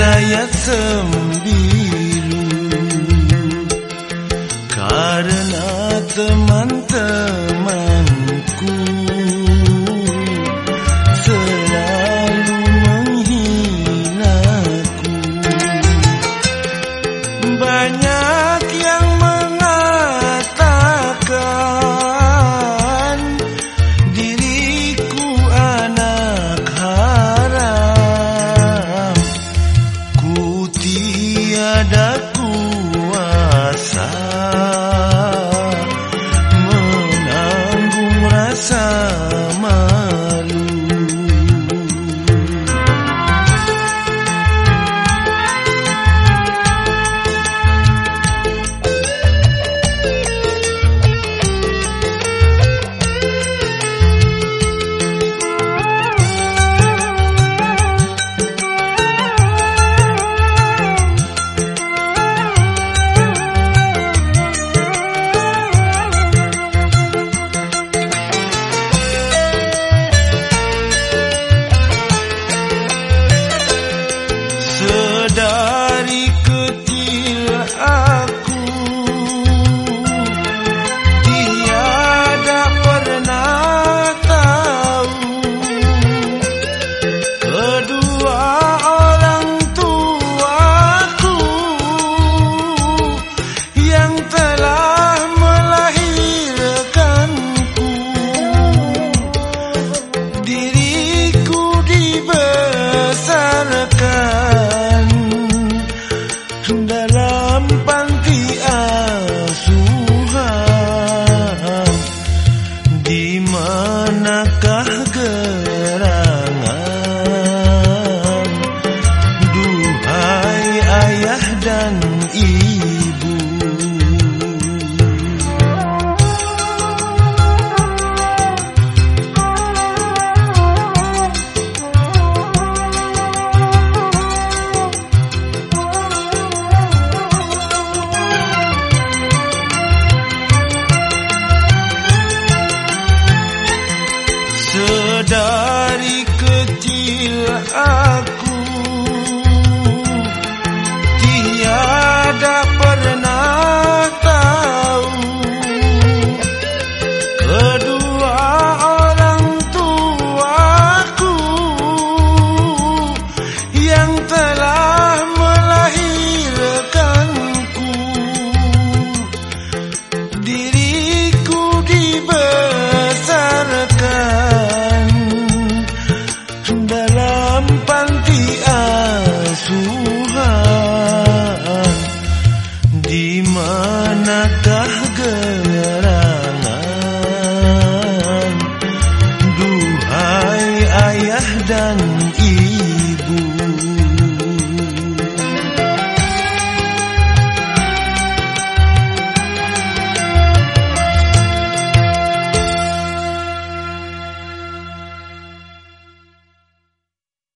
lihat sembiru Karena teman-temanku manakah dari kecil ah. The.